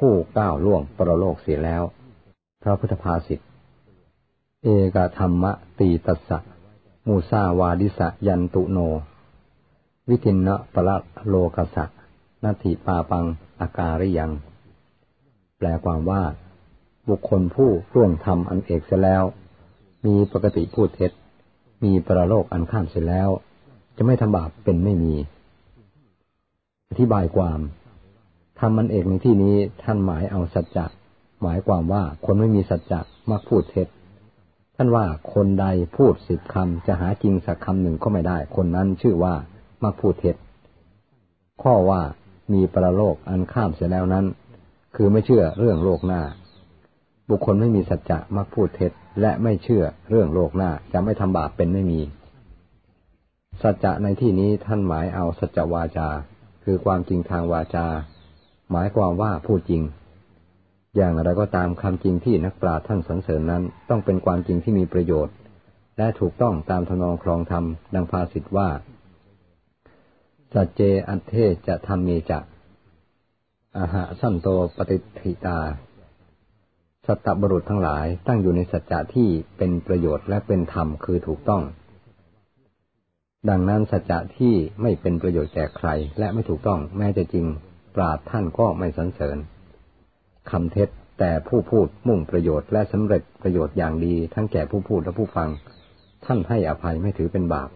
ผู้ก้าวล่วงปรโลกเสียแล้ว พระพุทธภาษิต เอกธรรมะตีตัสสะมูซาวาดิสะยันตุโน วิทินนะปะละโลกสะนาทิปาปังอาการิยัง แปลความว่า บุคคลผู้ร่วงทำอันเอกเสียแล้ว มีปกติพูดเท็จ มีปรโลกอันข้ามเสียแล้ว จะไม่ทำบาปเป็นไม่มี อธิบายความ ทำมันเอกในที่นี้ท่านหมายเอาสัจจะหมายความว่าคนไม่มีสัจจะมักพูดเท็จ ท่านว่าคนใดพูดสิบคำจะหาจริงสักคำหนึ่งก็ไม่ได้ คนนั้นชื่อว่ามักพูดเท็จ ข้อว่ามีประโลกอันข้ามเสียแล้วนั้น คือไม่เชื่อเรื่องโลกหน้า บุคคลไม่มีสัจจะมักพูดเท็จ และไม่เชื่อเรื่องโลกหน้าจะไม่ทำบาปเป็นไม่มี สัจจะในที่นี้ท่านหมายเอาสัจวาจา คือความจริงทางวาจา หมายความว่าพูดจริง อย่างไรก็ตามคำจริงที่นักปราชญ์ท่านสรรเสริญนั้น ต้องเป็นความจริงที่มีประโยชน์ และถูกต้องตามทนองครองธรรมดังภาษิตว่า สัจเจอันเทจะทำเมจะอาหะสันโตปฏิทิตา สัตตบรุษทั้งหลายตั้งอยู่ในสัจจะที่เป็นประโยชน์และเป็นธรรมคือถูกต้อง ดังนั้นสัจจะที่ไม่เป็นประโยชน์แก่ใคร และไม่ถูกต้องแม้จะจริง ปราดท่านก็ไม่สรรเสริญคำเท็จแต่ผู้พูดมุ่งประโยชน์และสำเร็จประโยชน์อย่างดีทั้งแก่ผู้พูดและผู้ฟัง ท่านให้อภัยไม่ถือเป็นบาป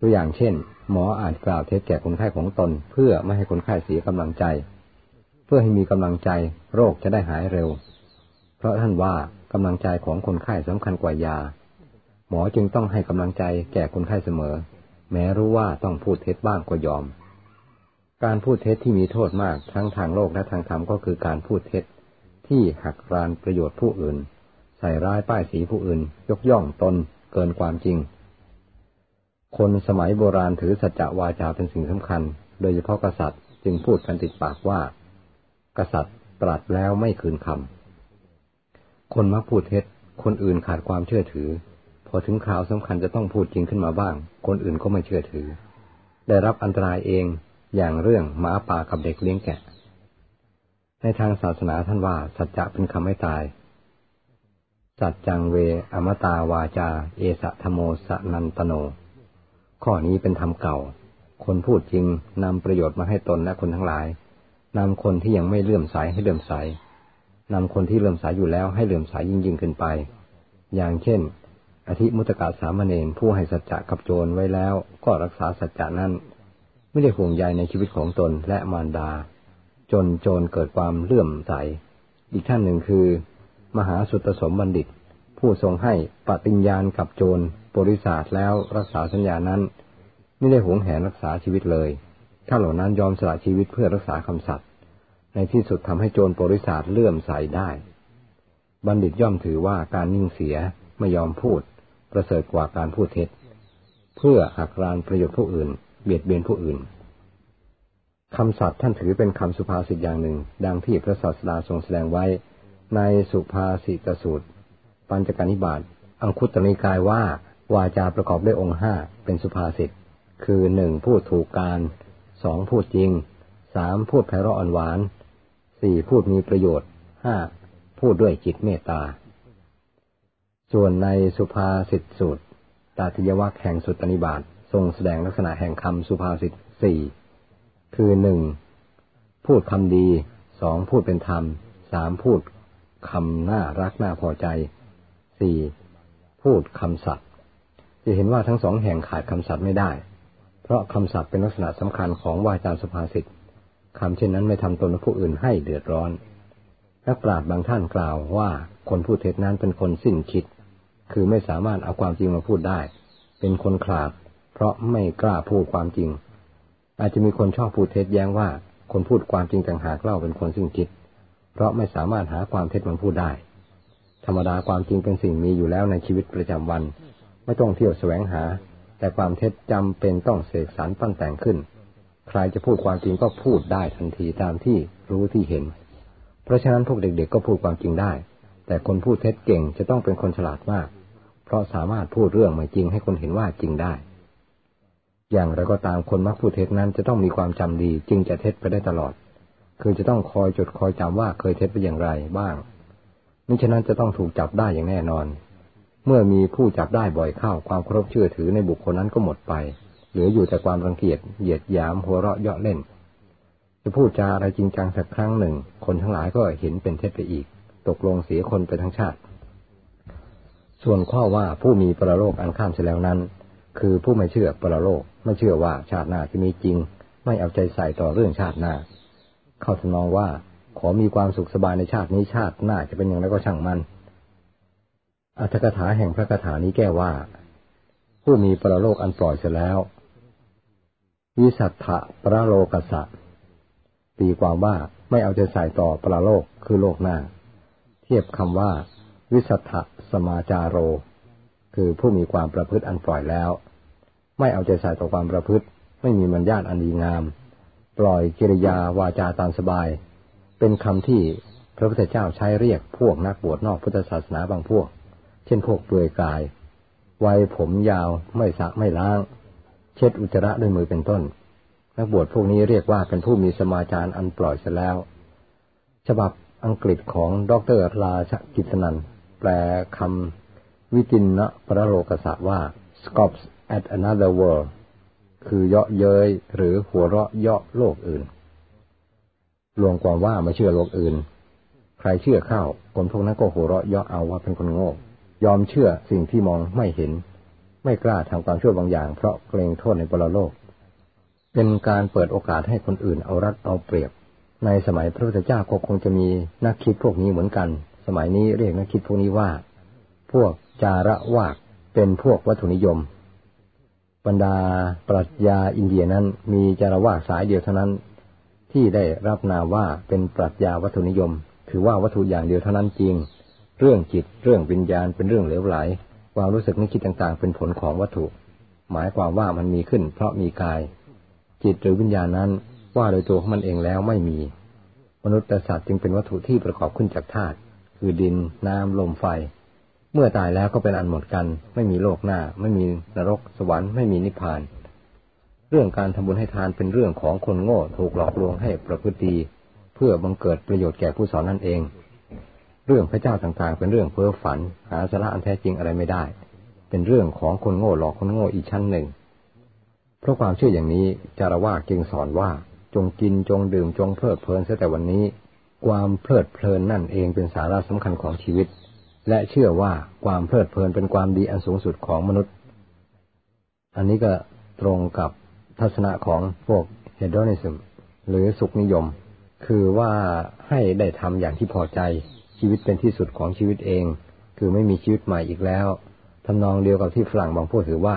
ตัวอย่างเช่น หมออาจกล่าวเท็จแก่คนไข้ของตน เพื่อไม่ให้คนไข้เสียกำลังใจ เพื่อให้มีกำลังใจ โรคจะได้หายเร็ว เพราะท่านว่ากำลังใจของคนไข้สำคัญกว่ายา หมอจึงต้องให้กำลังใจแก่คนไข้เสมอ แม้รู้ว่าต้องพูดเท็จบ้างก็ยอม การพูดเท็จที่มีโทษมากทั้งทางโลกและทางธรรมก็คือการพูดเท็จที่หักรานประโยชน์ผู้อื่น ใส่ร้ายป้ายสีผู้อื่น ยกย่องตนเกินความจริง คนสมัยโบราณถือสัจจะวาจาเป็นสิ่งสำคัญ โดยเฉพาะกษัตริย์จึงพูดกันติดปากว่า กษัตริย์ตรัสแล้วไม่คืนคำคนมักพูดเท็จ คนอื่นขาดความเชื่อถือ พอถึงคราวสำคัญจะต้องพูดจริงขึ้นมาบ้าง คนอื่นก็ไม่เชื่อถือ ได้รับอันตรายเอง อย่างเรื่องหมาป่ากับเด็กเลี้ยงแกะ ในทางศาสนาท่านว่า สัจจะเป็นคำไม่ตาย สัจจังเว อมตาวาจา เอสะธโมสนันตโน ข้อนี้เป็นธรรมเก่า คนพูดจริงนำประโยชน์มาให้ตนและคนทั้งหลายนำคนที่ยังไม่เลื่อมใสให้เลื่อมใสนำคนที่เลื่อมใสอยู่แล้วให้เลื่อมใสยิ่งยิ่งขึ้นไป อย่างเช่น อธิมุตกาสามเณรผู้ให้สัจจะกับโจรไว้แล้วก็รักษาสัจจะนั้น ไม่ได้ห่วงใยในชีวิตของตนและมารดา จนโจรเกิดความเลื่อมใส อีกท่านหนึ่งคือ มหาสุตสมบัณฑิต ผู้ทรงให้ปฏิญญาณกับโจรบริษัทแล้วรักษาสัญญานั้น ไม่ได้หวงแหนรักษาชีวิตเลย ถ้าเหล่านั้นยอมสละชีวิตเพื่อรักษาคำสัตย์ในที่สุดทำให้โจรบริษัทเลื่อมใสได้ บัณฑิตย่อมถือว่าการนิ่งเสียไม่ยอมพูด ประเสริฐกว่าการพูดเท็จ เพื่อหักรานประโยชน์ผู้อื่น เบียดเบียนผู้อื่นคำสัตย์ท่านถือเป็นคำสุภาษิตอย่างหนึ่ง ดังที่พระศาสดาทรงแสดงไว้ ในสุภาษิตสูตร ปัญจการนิบาตอังคุตนิกายว่าวาจาประกอบด้วยองค์ห้าเป็นสุภาษิตคือหนึ่งพูดถูกการสองพูดจริงสามพูดไพเราะอ่อนหวานสี่พูดมีประโยชน์ห้าพูดด้วยจิตเมตตา ส่วนในสุภาษิตสูตรตาทิยวัคแห่งสุตตนิบาต ทรงแสดงลักษณะแห่งคำสุภาษิตสี่คือหนึ่งพูดคำดีสองพูดเป็นธรรมสามพูดคำน่ารักน่าพอใจสี่พูดคำสัตย์จะเห็นว่าทั้งสองแห่งขาดคำสัตย์ไม่ได้ เพราะคำสัตย์เป็นลักษณะสำคัญของวาจาสุภาษิตคำเช่นนั้นไม่ทำตนและผู้อื่นให้เดือดร้อน นักปราชญ์บางท่านกล่าวว่าคนพูดเท็จนั้นเป็นคนสิ้นคิด คือไม่สามารถเอาความจริงมาพูดได้ เป็นคนขาด เพราะไม่กล้าพูดความจริง อาจจะมีคนชอบพูดเท็จแย้งว่า คนพูดความจริงต่างหากเล่าเป็นคนซึ่งคิด เพราะไม่สามารถหาความเท็จมาพูดได้ ธรรมดาความจริงเป็นสิ่งมีอยู่แล้วในชีวิตประจำวัน ไม่ต้องเที่ยวแสวงหา แต่ความเท็จจำเป็นต้องเสกสรรปั้นแต่งขึ้น ใครจะพูดความจริงก็พูดได้ทันทีตามที่รู้ที่เห็น เพราะฉะนั้นพวกเด็ก ๆ ก็พูดความจริงได้ แต่คนพูดเท็จเก่งจะต้องเป็นคนฉลาดมาก เพราะสามารถพูดเรื่องไม่จริงให้คนเห็นว่าจริงได้ อย่างไรก็ตามคนมักพูดเท็จนั้นจะต้องมีความจำดี จึงจะเท็จไปได้ตลอด คือจะต้องคอยจดคอยจำว่าเคยเท็จไปอย่างไรบ้างมิฉะนั้นจะต้องถูกจับได้อย่างแน่นอน เมื่อมีผู้จับได้บ่อยเข้าความเคารพเชื่อถือในบุคคลนั้นก็หมดไป เหลืออยู่แต่ความรังเกียจเหยียดหยามหัวเราะเยาะเล่น จะพูดจาอะไรจริงจังสักครั้งหนึ่ง คนทั้งหลายก็เห็นเป็นเท็จไปอีก ตกลงเสียคนไปทั้งชาติ ส่วนข้อว่าผู้มีประโลกอันข้ามเสียแล้วนั้น คือผู้ไม่เชื่อปรโลก ไม่เชื่อว่าชาติหน้าจะมีจริง ไม่เอาใจใส่ต่อเรื่องชาติหน้า เข้าทนองว่าขอมีความสุขสบายในชาตินี้ชาติหน้าจะเป็นอย่างไรก็ช่างมัน อัตถกถาแห่งพระคาถานี้แก้ว่า ผู้มีปรโลกอันปล่อยเสร็จแล้ววิสัทธะปรโลกัสะตีความว่าไม่เอาใจใส่ต่อปรโลกคือโลกหน้า เทียบคำว่า วิสัทธะสมาจาโร คือผู้มีความประพฤติอันปล่อยแล้ว ไม่เอาใจใส่ต่อความประพฤติ ไม่มีมัญญาตอันดีงาม ปล่อยกิริยาวาจาตามสบาย เป็นคำที่พระพุทธเจ้าใช้เรียกพวกนักบวชนอกพุทธศาสนาบางพวก เช่นพวกเปลือยกาย ไว้ผมยาวไม่สะไม่ล้าง เช็ดอุจจาระด้วยมือเป็นต้น นักบวชพวกนี้เรียกว่าเป็นผู้มีสมาจารอันปล่อยเสียแล้ว ฉบับอังกฤษของดรราชกิตนันแปลคำ วิตินนะพระโลกศาสตร์ว่า scoffs at another world คือเยาะเย้ยหรือหัวเราะเยาะโลกอื่น รวมความว่าไม่เชื่อโลกอื่น ใครเชื่อเข้า คนพวกนั้นก็หัวเราะเยาะเอาว่าเป็นคนโง่ ยอมเชื่อสิ่งที่มองไม่เห็น ไม่กล้าทำความชั่วบางอย่าง เพราะเกรงโทษในปรโลก เป็นการเปิดโอกาสให้คนอื่นเอารัดเอาเปรียบ ในสมัยพระพุทธเจ้าก็คงจะมีนักคิดพวกนี้เหมือนกัน สมัยนี้เรียกนักคิดพวกนี้ว่า พวก จาระวากเป็นพวกวัตถุนิยม บรรดาปรัชญาอินเดียนั้นมีจาระวากสายเดียวเท่านั้น ที่ได้รับนามว่าเป็นปรัชญาวัตถุนิยม ถือว่าวัตถุอย่างเดียวเท่านั้นจริง เรื่องจิตเรื่องวิญญาณเป็นเรื่องเหลวไหลความรู้สึกนึกคิดต่างๆ เป็นผลของวัตถุ หมายความว่ามันมีขึ้น เพราะมีกาย จิตหรือวิญญาณนั้นว่าโดยตัวของมันเองแล้วไม่มี มนุษย์และสัตว์จึงเป็นวัตถุที่ประกอบขึ้นจากธาตุคือดินน้ำลมไฟ เมื่อตายแล้วก็เป็นอันหมดกัน ไม่มีโลกหน้า ไม่มีนรก สวรรค์ไม่มีนิพพาน เรื่องการทำบุญให้ทานเป็นเรื่องของคนโง่ถูกหลอกลวงให้ประพฤติเพื่อบังเกิดประโยชน์แก่ผู้สอนนั่นเอง เรื่องพระเจ้าต่างๆ เป็นเรื่องเพ้อฝัน หาสาระอันแท้จริงอะไรไม่ได้ เป็นเรื่องของคนโง่หลอกคนโง่อีกชั้นหนึ่ง เพราะความเชื่ออย่างนี้จารวาจึงสอนว่าจงกินจงดื่มจงเพลิดเพลินเสียแต่วันนี้ ความเพลิดเพลินนั่นเองเป็นสาระสำคัญของชีวิต และเชื่อว่าความเพลิดเพลินเป็นความดีอันสูงสุดของมนุษย์ อันนี้ก็ตรงกับทัศนะของพวกเฮดอนิซึมหรือสุขนิยม คือว่าให้ได้ทำอย่างที่พอใจชีวิตเป็นที่สุดของชีวิตเอง คือไม่มีชีวิตใหม่อีกแล้วทำนองเดียวกับที่ฝรั่งบางพวกถือว่า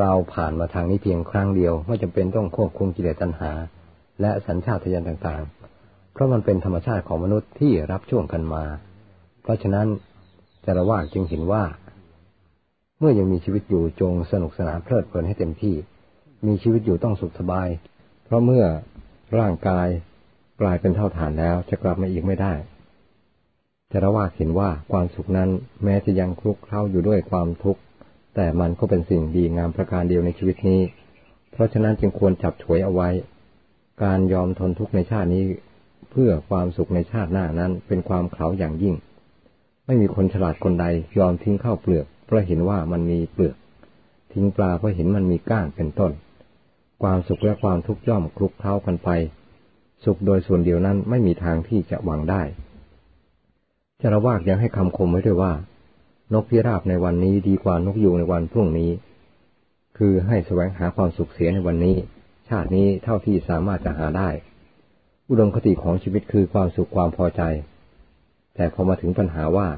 เราผ่านมาทางนี้เพียงครั้งเดียว ไม่จำเป็นต้องควบคุมกิเลสตัณหา และสัญชาตญาณต่างๆ เพราะมันเป็นธรรมชาติของมนุษย์ที่รับช่วงกันมา เพราะฉะนั้นจารว่าจึงเห็นว่า เมื่อยังมีชีวิตอยู่จงสนุกสนานเพลิดเพลินให้เต็มที่ มีชีวิตอยู่ต้องสุขสบาย เพราะเมื่อร่างกายกลายเป็นเท่าฐานแล้วจะกลับมาอีกไม่ได้จะระว่าเห็นว่าความสุขนั้นแม้จะยังคลุกเคล้าอยู่ด้วยความทุกข์แต่มันก็เป็นสิ่งดีงามประการเดียวในชีวิตนี้ เพราะฉะนั้นจึงควรจับฉวยเอาไว้ การยอมทนทุกข์ในชาตินี้ เพื่อความสุขในชาติหน้านั้นเป็นความเขาอย่างยิ่ง ไม่มีคนฉลาดคนใดยอมทิ้งข้าวเปลือก เพราะเห็นว่ามันมีเปลือก ทิ้งปลาเพราะเห็นมันมีก้างเป็นต้น ความสุขและความทุกข์ย่อมคลุกเคล้ากันไป สุขโดยส่วนเดียวนั้นไม่มีทางที่จะหวังได้จารวากยังให้คำคมไว้ด้วยว่า นกพิราบในวันนี้ดีกว่านกยูงในวันพรุ่งนี้ คือให้แสวงหาความสุขเสียในวันนี้ ชาตินี้เท่าที่สามารถจะหาได้ อุดมคติของชีวิตคือความสุขความพอใจ แต่พอมาถึงปัญหาว่า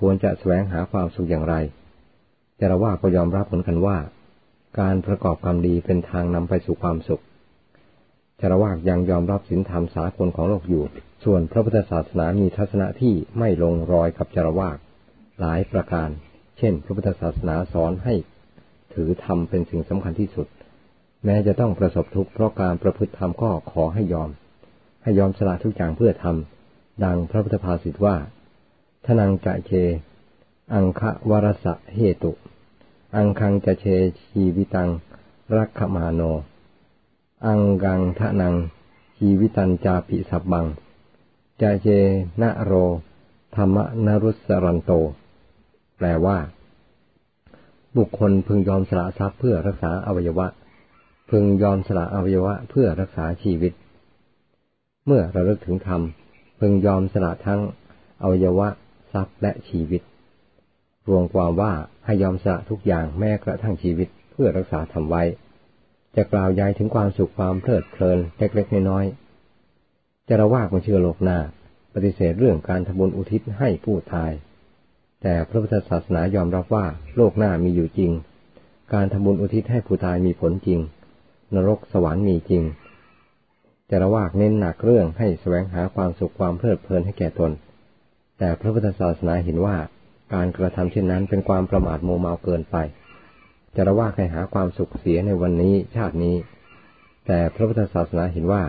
ควรจะแสวงหาความสุขอย่างไรจารวาก็ยอมรับเหมือนกันว่า การประกอบความดีเป็นทางนำไปสู่ความสุขชารวากยังยอมรับศีลธรรมสากลของโลกอยู่ ส่วนพระพุทธศาสนามีทัศนะที่ไม่ลงรอยกับจารวากหลายประการ เช่น พระพุทธศาสนาสอนให้ ถือธรรมเป็นสิ่งสำคัญที่สุด แม้จะต้องประสบทุกข์เพราะการประพฤติธรรมก็ขอให้ยอม ให้ยอมสละทุกอย่างเพื่อทำ ดังพระพุทธภาษิตว่าทนังจะเคอังคะวรสะเหตุ อังคังจะเชชีวิตัง รักขมาโน อังกังทะนัง ชีวิตันจาปิสับบังจาเจนะโร ธรรมนรุสรันโต แปลว่า บุคคลพึงยอมสละทรัพย์เพื่อรักษาอวัยวะ พึงยอมสละอวัยวะเพื่อรักษาชีวิต เมื่อระลึกถึงธรรม พึงยอมสละทั้งอวัยวะทรัพย์และชีวิต รวมความว่าให้ยอมสละทุกอย่างแม้กระทั่งชีวิตเพื่อรักษาธรรมไว้ จะกล่าวยายถึงความสุขความเพลิดเพลินเล็กๆน้อยๆจะระว่าคนเชื่อโลกหน้า ปฏิเสธเรื่องการทำบุญอุทิศให้ผู้ตาย แต่พระพุทธศาสนายอมรับว่าโลกหน้ามีอยู่จริง การทำบุญอุทิศให้ผู้ตายมีผลจริง นรกสวรรค์มีจริง จระวากเน้นหนักเรื่องให้แสวงหาความสุขความเพลิดเพลินให้แก่ตน แต่พระพุทธศาสนาเห็นว่าการกระทำเช่นนั้นเป็นความประมาทโมเมาเกินไปจระวากให้หาความสุขเสียในวันนี้ชาตินี้ แต่พระพุทธศาสนาเห็นว่า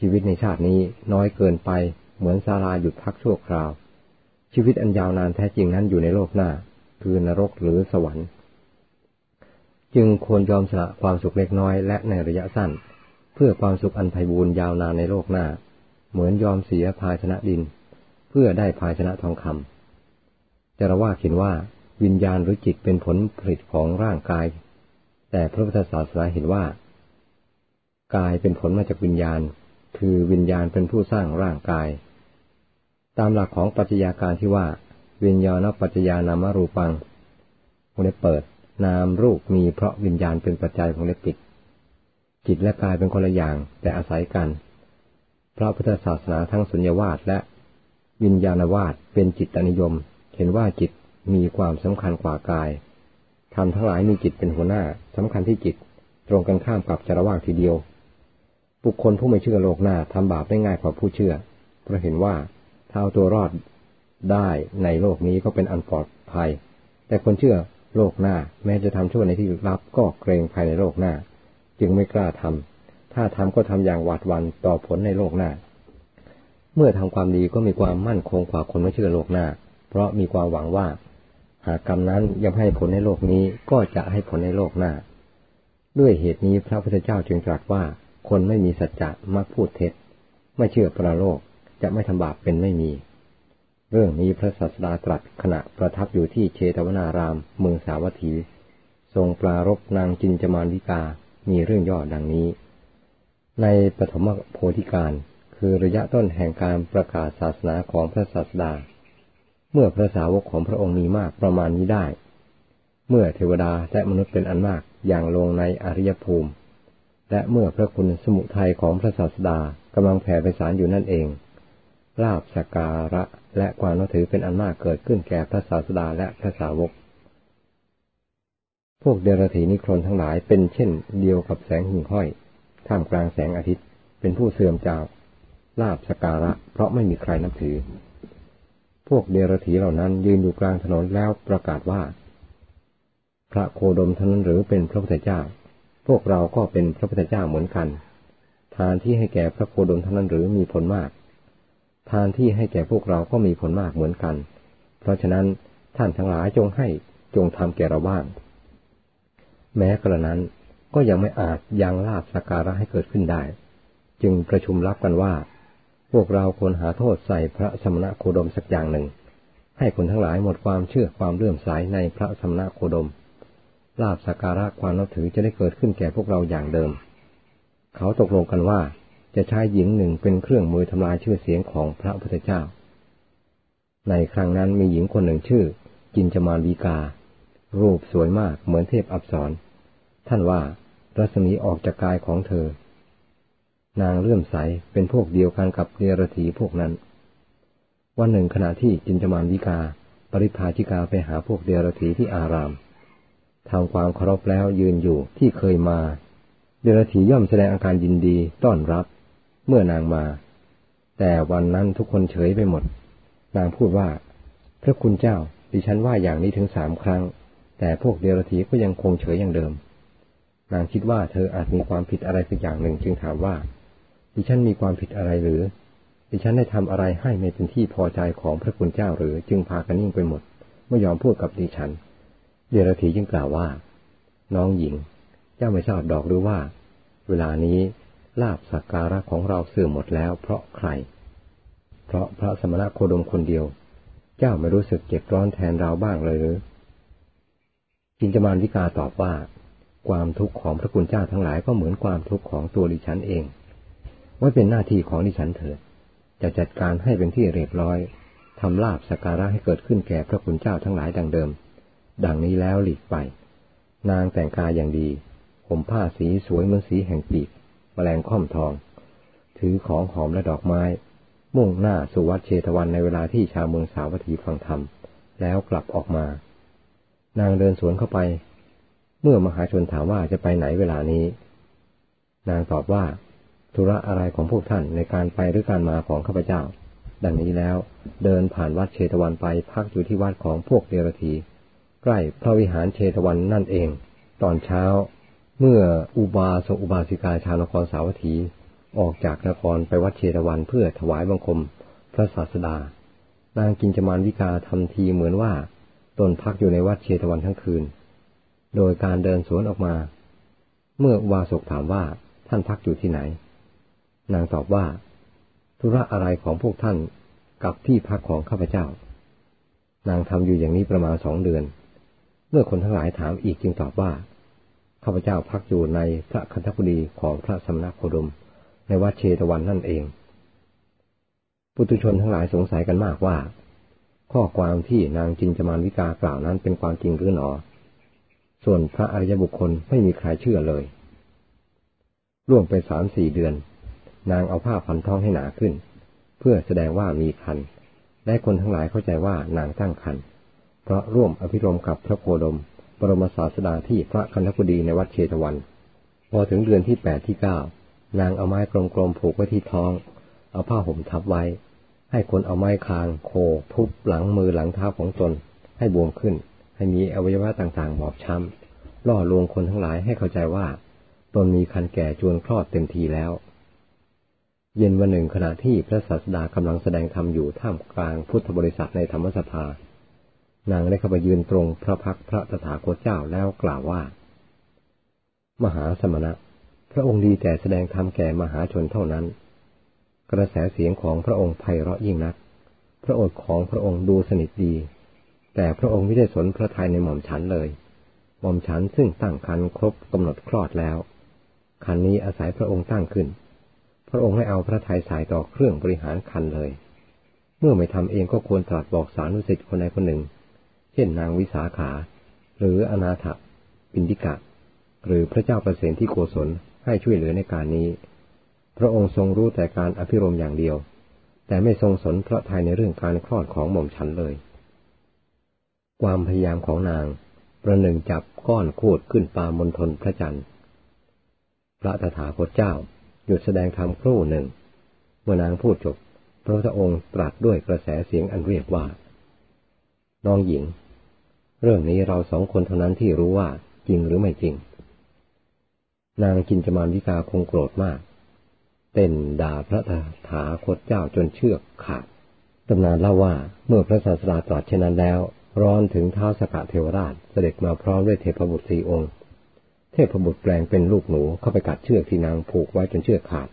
ชีวิตในชาตินี้น้อยเกินไป เหมือนศาลาหยุดพักชั่วคราว ชีวิตอันยาวนานแท้จริงนั้นอยู่ในโลกหน้า คือนรกหรือสวรรค์ จึงควรยอมสละความสุขเล็กน้อยและในระยะสั้น พื่อความสุขอันไพบูร์ยาวนานในโลกหน้า เหมือนยอมเสียภาชนะดิน เพื่อได้ภาชนะทองคำจะระว่าเห็นว่าวิญญาณหรือจิตเป็นผลผลิตของร่างกาย แต่พระพุทธศาสนาเห็นว่า กายเป็นผลมาจากวิญญาณ คือวิญญาณเป็นผู้สร้างร่างกาย ตามหลักของปัจจัยาการที่ว่า วิญญาณปัจจยานามรูปังวงเล็บเปิด นามรูปมีเพราะวิญญาณเป็นปัจจัยของเล็บปิด จิตและกายเป็นคนละอย่างแต่อาศัยกัน พระพุทธศาสนาทั้งสุญญวาสและวิญญาณวาสเป็นจิตนิยม เห็นว่าจิตมีความสำคัญกว่ากายทำทั้งหลายมีจิตเป็นหัวหน้าสำคัญที่จิต ตรงกันข้ามกับจรวากทีเดียว บุคคลผู้ไม่เชื่อโลกหน้าทำบาปได้ง่ายกว่าผู้เชื่อ เพราะเห็นว่าถ้าเอาตัวรอดได้ในโลกนี้ก็เป็นอันปลอดภัย แต่คนเชื่อโลกหน้าแม้จะทำชั่วในที่ลับก็เกรงภายในโลกหน้า จึงไม่กล้าทำถ้าทำก็ทำอย่างหวาดวันต่อผลในโลกหน้า เมื่อทำความดีก็มีความมั่นคงกว่าคนไม่เชื่อโลกหน้า เพราะมีความหวังว่า หากกรรมนั้นยังให้ผลในโลกนี้ก็จะให้ผลในโลกหน้า ด้วยเหตุนี้พระพุทธเจ้าจึงตรัสว่าคนไม่มีสัจจะมักพูดเท็จ ไม่เชื่อประโลกจะไม่ทำบาปเป็นไม่มี เรื่องนี้พระศาสดาตรัสขณะประทับอยู่ที่เชตวนาราม เมืองสาวัตถี ทรงปรารบนางจินจมานวิกา มีเรื่องย่อดังนี้ ในปฐมโพธิการคือระยะต้นแห่งการประกาศศาสนาของพระศาสดา เมื่อพระสาวกของพระองค์มีมากประมาณนี้ได้ เมื่อเทวดาและมนุษย์เป็นอันมากอย่างลงในอริยภูมิ และเมื่อพระคุณสมุทัยของพระศาสดากำลังแผ่ไปสารอยู่นั่นเองลาบสการะและความนับถือเป็นอันมากเกิดขึ้นแก่พระศาสดาและพระสาวก พวกเดรัธีนิครนทั้งหลายเป็นเช่นเดียวกับแสงหิ่งห้อย ท่ามกลางแสงอาทิตย์ เป็นผู้เสื่อมจากลาบสการะ เพราะไม่มีใครนับถือ พวกเดรัธีเหล่านั้นยืนอยู่กลางถนนแล้วประกาศว่า พระโคดมท่านนั้นหรือเป็นพระพุทธเจ้า พวกเราก็เป็นพระพุทธเจ้าเหมือนกัน ทานที่ให้แก่พระโคดมท่านนั้นหรือมีผลมาก ทานที่ให้แก่พวกเราก็มีผลมากเหมือนกัน เพราะฉะนั้นท่านทั้งหลายจงให้จงทำแก่เราบ้าง แม้กระนั้นก็ยังไม่อาจยังลาบสักการะให้เกิดขึ้นได้ จึงประชุมรับกันว่า พวกเราควรหาโทษใส่พระสมณะโคดมสักอย่างหนึ่ง ให้คนทั้งหลายหมดความเชื่อความเลื่อมใสในพระสมณะโคดมลาบสักการะความนับถือจะได้เกิดขึ้นแก่พวกเราอย่างเดิม เขาตกลงกันว่าจะใช้หญิงหนึ่งเป็นเครื่องมือทำลายชื่อเสียงของพระพุทธเจ้า ในครั้งนั้นมีหญิงคนหนึ่งชื่อ จินจมานวีกา รูปสวยมากเหมือนเทพอับสร ท่านว่ารัศมีออกจากกายของเธอ นางเลื่อมใสเป็นพวกเดียวกันกับเนรถีพวกนั้น วันหนึ่งขณะที่จินจมานวิกา ปริพาชิกาไปหาพวกเดรถีที่อารามทำความเคารพแล้วยืนอยู่ที่เคยมา เดรถีย่อมแสดงอาการยินดีต้อนรับ เมื่อนางมา แต่วันนั้นทุกคนเฉยไปหมด นางพูดว่า พระคุณเจ้าดิฉันว่าอย่างนี้ถึงสามครั้ง แต่พวกเดรธีก็ยังคงเฉยอย่างเดิม นางคิดว่าเธออาจมีความผิดอะไรสักอย่างหนึ่งจึงถามว่า ดิฉันมีความผิดอะไรหรือ ดิฉันได้ทำอะไรให้ไม่เป็นที่พอใจของพระคุณเจ้าหรือจึงพากันนิ่งไปหมด ไม่ยอมพูดกับดิฉัน เดรธีจึงกล่าวว่า น้องหญิง เจ้าไม่ทราบดอกหรือว่า เวลานี้ลาบสักการะของเราเสื่อมหมดแล้ว เพราะใคร เพราะพระสมณะโคดมคนเดียว เจ้าไม่รู้สึกเจ็บร้อนแทนเราบ้างเลยหรือจินจมานวิกาตอบว่า ความทุกข์ของพระคุณเจ้าทั้งหลายก็เหมือนความทุกข์ของตัวดิฉันเอง ว่าเป็นหน้าที่ของดิฉันเถิด จะจัดการให้เป็นที่เรียบร้อยทำลาบสักการะให้เกิดขึ้นแก่พระคุณเจ้าทั้งหลายดังเดิม ดังนี้แล้วหลีกไป นางแต่งกายอย่างดีผมผ้าสีสวยเหมือนสีแห่งปีกแมลงค่อมทอง ถือของหอมและดอกไม้ มุ่งหน้าสู่วัดเชตวันในเวลาที่ชาวเมืองสาวัตถีฟังธรรม แล้วกลับออกมา นางเดินสวนเข้าไป เมื่อมหาชนถามว่าจะไปไหนเวลานี้ นางตอบว่า ธุระอะไรของพวกท่านในการไปหรือการมาของข้าพเจ้า ดังนี้แล้วเดินผ่านวัดเชตวันไปพักอยู่ที่วัดของพวกเดรธีใกล้พระวิหารเชตวันนั่นเอง ตอนเช้า เมื่ออุบาสกอุบาสิกาชาวนครสาวัตถี ออกจากนครไปวัดเชตวันเพื่อถวายบังคม พระศาสดา นางกินจมานวิกาทำทีเหมือนว่าตนพักอยู่ในวัดเชตวันทั้งคืน โดยการเดินสวนออกมา เมื่ออุบาสกถามว่าท่านพักอยู่ที่ไหน นางตอบว่า ธุระอะไรของพวกท่านกับที่พักของข้าพเจ้า นางทำอยู่อย่างนี้ประมาณสองเดือน เมื่อคนทั้งหลายถามอีกจึงตอบว่าข้าพเจ้าพักอยู่ในพระคันธกุฎีของพระสมณโคดม ในวัดเชตวันนั่นเองปุตุชนทั้งหลายสงสัยกันมากว่า ข้อความที่นางจินจมานวิกากล่าวนั้นเป็นความจริงหรือหนอ ส่วนพระอริยบุคคลไม่มีใครเชื่อเลยร่วมไปสามสี่เดือน นางเอาผ้าพันท้องให้หนาขึ้น เพื่อแสดงว่ามีคัน และคนทั้งหลายเข้าใจว่านางตั้งคัน เพราะร่วมอภิรมกับพระโคดม บรมศาสดาที่พระคันธกุฎีในวัดเชตวัน พอถึงเดือนที่แปดที่เก้านางเอาไม้กลมๆผูกไว้ที่ท้อง เอาผ้าห่มทับไว้ ให้คนเอาไม้คาง โคทุบหลังมือหลังเท้าของตนให้บวมขึ้น ให้มีอวัยวะต่างๆ บอบช้ำล่อลวงคนทั้งหลายให้เข้าใจว่า ตนมีคันแก่จวนคลอดเต็มทีแล้ว เย็นวันหนึ่งขณะที่พระศาสดากำลังแสดงธรรมอยู่ท่ามกลางพุทธบริษัทในธรรมสภา นางได้เข้าไปยืนตรงพระพักพระตถาคตเจ้าแล้วกล่าวว่า มหาสมณะ พระองค์ดีแต่แสดงธรรมแก่มหาชนเท่านั้น กระแสเสียงของพระองค์ไพเราะยิ่งนัก พระโอษฐ์ของพระองค์ดูสนิทดี แต่พระองค์ไม่ได้สนพระทัยในหม่อมฉันเลย หม่อมฉันซึ่งตั้งคันครบกำหนดคลอดแล้ว คันนี้อาศัยพระองค์ตั้งขึ้น พระองค์ให้เอาพระทัยสายต่อเครื่องบริหารคันเลย เมื่อไม่ทำเองก็ควรตรัสบอกสารุสิทธิ์คนใดคนหนึ่ง เช่นนางวิสาขา หรืออนาถปินดิกะ หรือพระเจ้าประเสนที่โกศลให้ช่วยเหลือในการนี้ พระองค์ทรงรู้แต่การอภิรมอย่างเดียว แต่ไม่ทรงสนพระทัยในเรื่องการคลอดของหม่อมฉันเลย ความพยายามของนาง ประหนึ่งจับก้อนโคดขึ้นปามณฑลพระจันทร์ พระตถาคตเจ้าหยุดแสดงธรรมครู่หนึ่ง เมื่อนางพูดจบ พระพุทธองค์ตรัสด้วยกระแสเสียงอันเรียกว่า น้องหญิง เรื่องนี้เราสองคนเท่านั้นที่รู้ว่าจริงหรือไม่จริง นางจินจมานวิกาคงโกรธมาก เต้นด่าพระถาคตเจ้าจนเชือกขาดตำนานเล่าว่าเมื่อพระศาสดาตรัสเช่นนั้นแล้ว ร้อนถึงเท้าสกะเทวราชเสด็จมาพร้อมด้วยเทพบุตรสี่องค์ เทพบุตรแปลงเป็นลูกหนูเข้าไปกัดเชือกที่นางผูกไว้จนเชือกขาด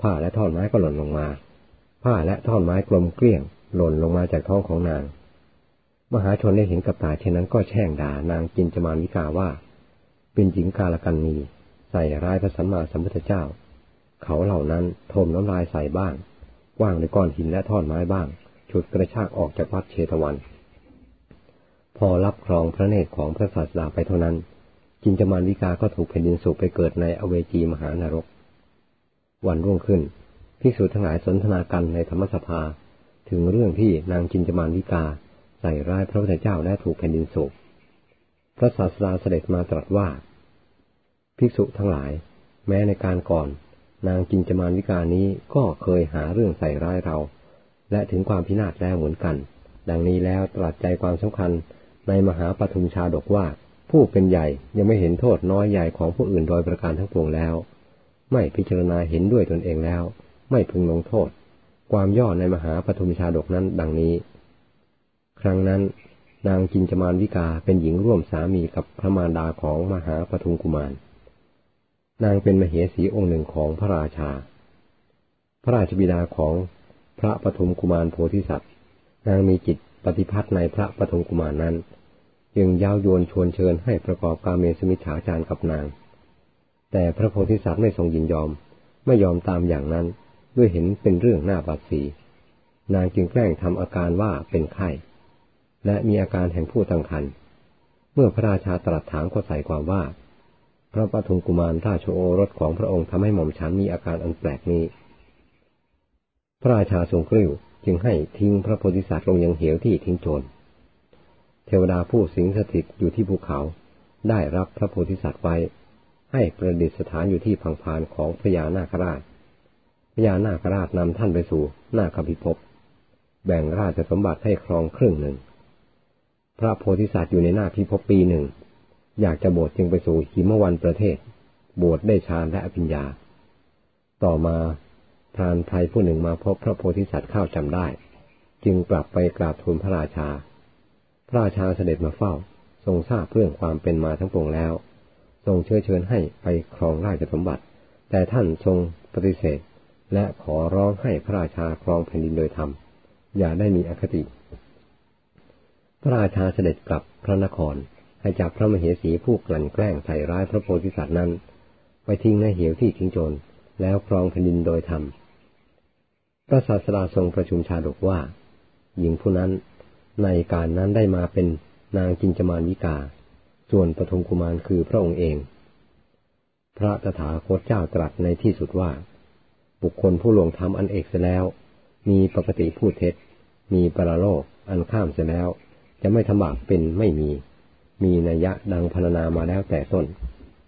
ผ้าและท่อนไม้ก็หล่นลงมา ผ้าและท่อนไม้กลมเกลี้ยง หล่นลงมาจากท้องของนาง มหาชนได้เห็นกับตาเช่นนั้นก็แช่งด่านางจินจมานวิกาว่า เป็นหญิงกาลกันมีใส่ร้ายพระสัมมาสัมพุทธเจ้า เขาเหล่านั้นทมน้ำลายใส่บ้างว่างในก้อนหินและท่อนไม้บ้าง ฉุดกระชากออกจากวัดเชตวัน พอรับครองพระเนตรของพระศาสดาไปเท่านั้น จินจมานวิกาก็ถูกแผ่นดินสูบไปเกิดในอเวจีมหานรก วันรุ่งขึ้นพิสูจทั้งหลายสนทนากันในธรรมสภา ถึงเรื่องที่นางจินจมานวิกาใส่ร้ายพระพุทธเจ้าและถูกแผ่นดินโศกพระศาสดาเสด็จมาตรัสว่า ภิกษุทั้งหลาย แม้ในการก่อน นางจินจมานวิกานี้ก็เคยหาเรื่องใส่ร้ายเรา และถึงความพินาศแล้วเหมือนกัน ดังนี้แล้วตรัสใจความสำคัญ ในมหาปฐุมชาดกว่า ผู้เป็นใหญ่ยังไม่เห็นโทษน้อยใหญ่ของผู้อื่นโดยประการทั้งปวงแล้ว ไม่พิจารณาเห็นด้วยตนเองแล้ว ไม่พึงลงโทษ ความย่อในมหาปฐุมชาดกนั้นดังนี้ ครั้งนั้น นางจินจมานวิกาเป็นหญิงร่วมสามีกับพระมารดาของมหาปทุมกุมาร นางเป็นมเหสีองค์หนึ่งของพระราชา พระราชบิดาของพระปฐมกุมารโพธิสัตว์ นางมีจิต ปฏิพัทธ์ในพระปฐมกุมารนั้น จึงยาวยวนชวนเชิญให้ประกอบการเมสมิฉาจารกับนาง แต่พระโพธิสัตว์ไม่ทรงยินยอม ไม่ยอมตามอย่างนั้นด้วยเห็นเป็นเรื่องหน้าบาดสี นางจึงแกล้งทำอาการว่าเป็นไข้ และมีอาการแห่งผู้ตั้งครรภ์เมื่อพระราชาตรัสถามก็ใส่ความว่า พระปฐมกุมารราชโอรสของพระองค์ทำให้หม่อมฉันมีอาการอันแปลกนี้ พระราชาทรงกริ้ว จึงให้ทิ้งพระโพธิสัตว์ลงยังเหวที่ทิ้งโจร เทวดาผู้สิงสถิตอยู่ที่ภูเขา ได้รับพระโพธิสัตว์ไว้ ให้ประดิษฐานอยู่ที่พังพานของพญานาคราช พญานาคราชนำท่านไปสู่นาคพิภพ แบ่งราชสมบัติให้ครองครึ่งหนึ่ง พระโพธิสัตว์อยู่ในน้าพิภพปีหนึ่ง อยากจะบวชจึงไปสู่หิมวันประเทศ บวชได้ฌานและอภิญญา ต่อมา พรานไทยผู้หนึ่งมาพบพระโพธิสัตว์เข้าจำได้ จึงกลับไปกราบทูลพระราชา พระราชาเสด็จมาเฝ้า ทรงทราบเรื่องความเป็นมาทั้งปวงแล้ว ทรงเชื้อเชิญให้ไปครองราชสมบัติ แต่ท่านทรงปฏิเสธ และขอร้องให้พระราชาครองแผ่นดินโดยธรรม อย่าได้มีอคติ พระราชาเสด็จกลับพระนครให้จับพระมเหสีผู้กลั่นแกล้งใส่ร้ายพระโพธิสัตว์นั้น ไปทิ้งในเหวที่ทิ้งโจรแล้วครองแผ่นดินโดยธรรม พระศาสดาทรงประชุมชาดกว่า หญิงผู้นั้นในการนั้นได้มาเป็นนางจินจมานวิกา ส่วนปฐมกุมารคือพระองค์เอง พระตถาคตเจ้าตรัสในที่สุดว่า บุคคลผู้หลวงทำอันเอกเสียแล้ว มีปกติพูดเท็จ มีปรโลกอันข้ามเสียแล้ว จะไม่ทำบาปเป็นไม่มี มีนัยยะดังพรรณนามาแล้วแต่ต้น